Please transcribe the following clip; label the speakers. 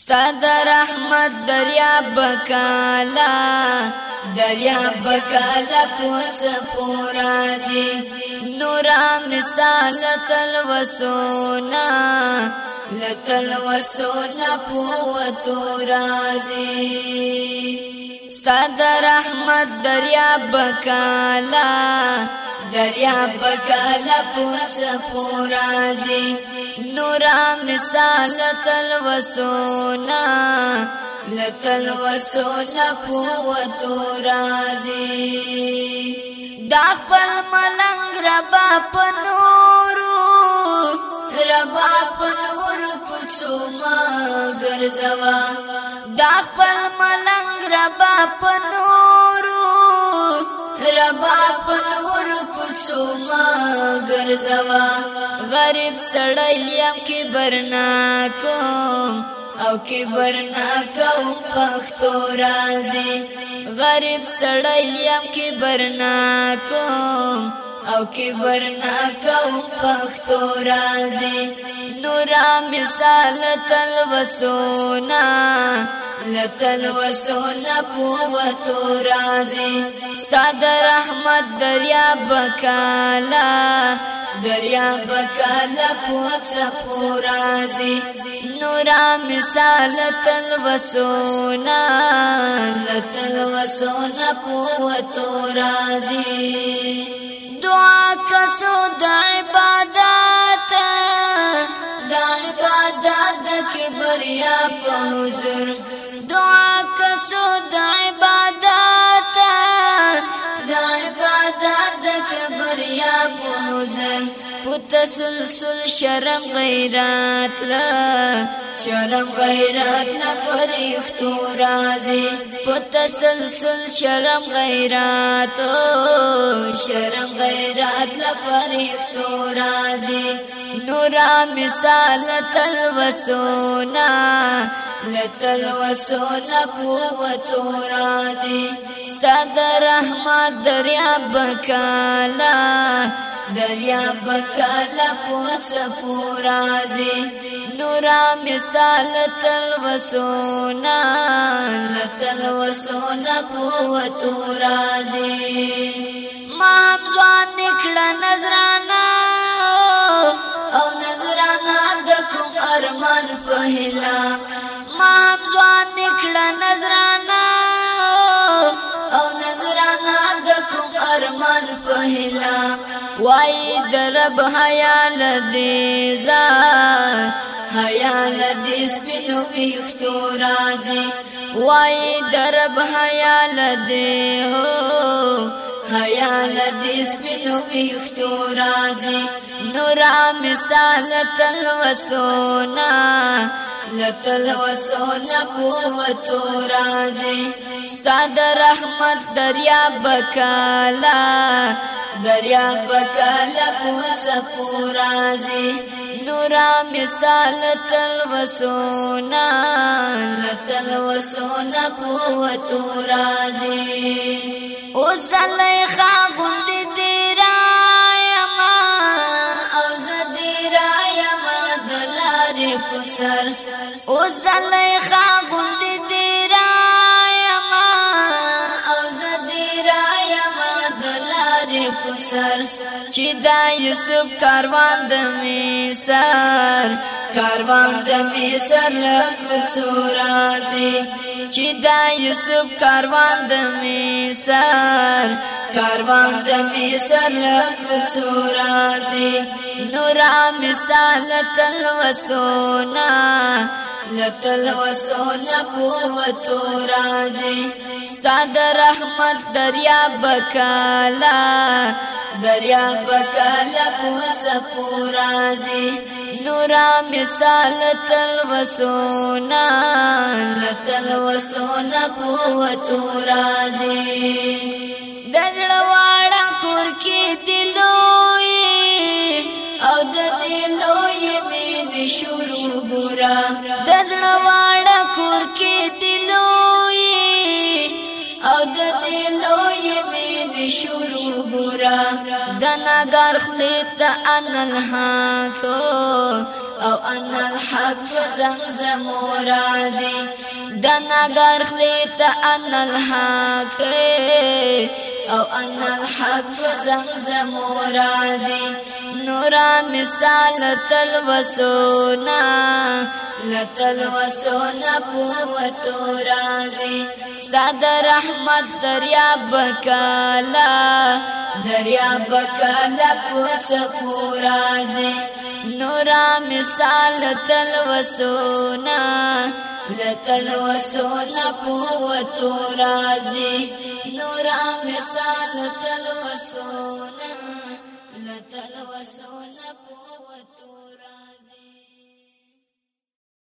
Speaker 1: ستاد رحمت دریا بکالا دریا بکالا پوچ پورازی نورا مثال تل وسونا لتل وسونا پوتو رازی ستاد رحمت دریا بکالا دریا بکالا پوچ پورازی نورا مثال تل وسونا لتل وسونا پوتو رازی دا خپل ملنګ ربا پنورو ربا پنور کوڅو ما ګرځوا دا خپل ملنګ ربا پنورو ربا پنور کوڅو ما ګرځوا غریب سړی کې برنا کوم او کې برنا کوم پښتو رازي غریب سړی کې برنا کوم او کبر نه کوم پختو رازي نورا مثال تل وسونا لتل وسونا پوتو رازي استاد رحمت دریا بکالا دریا بکالا پوڅ پورازي نورا مثال تل وسونا لتل وسونا پوتو رازي څو د عبادت د عبادت د کبریا په حضور دعا کڅو د عبادت د عبادت د کبریا په حضور په تسلسل شرم غیرات لا شرم غیرت نه پرېختو رازي په تسلسل شرم غیرت شرم غیرت نه پرېختو رازي نورا مثال تل وسونا لتل وسونا په وتو رازي ستا در رحمت دریا بکالا دریا بکالا پوچ پورازی نورا مثال تل وسونا لتل وسونا پوتو رازی ما هم ځوان نکړه نظرانا او نظرانا د کوم ارمان په هلا ما هم ځوان نکړه نظرانا او نظرانه د کوم ارمان په هلا وای درب حیا لدی زان حیا لدی سپینو ویختو رازی وای درب حیا لدی هو حیا لدی سپینو ویختو رازی نورا مثال وسونا لتل وسونه پوتو راځي ستاد رحمت دریا بکالا دریا بکالا پوس پورازي نورا مثال تل وسونه لتل وسونه پوتو راځي او زلیخا غوند دی را سر او زلی خاغون دی دی را یما او زدی را یما دلاری پسر چی دا یوسف کاروان دمی سر کاروان د مصر لکو راځي چې دا یوسف کاروان د مصر کاروان د مصر لکو راځي نورا مثال تل وسونا لتل وسونا پوتو راځي ستاد رحمت دریا بکالا دریا بکالا پوسه پورازي نورا رسالت الوسونا لتل وسونا پوتو رازي دجړ واړه کور کې دلوي او د دلوي مې د شروع ګورا دجړ واړه کور کې دلوي او د دلوي پی شروع برا دنگر خلیت ان الحق او ان الحق زمزم رازی دنگر خلیت ان الحق او ان الحق زمزم رازي نورا مثال تل وسونا لتل وسونا پوتو رازي استاد رحمت دریا بکالا دریا بکالا پوڅ پورازي نورا مثال تل وسونا لتل وسوس پوت رازی نورا مثال تل وسوس لتل وسوس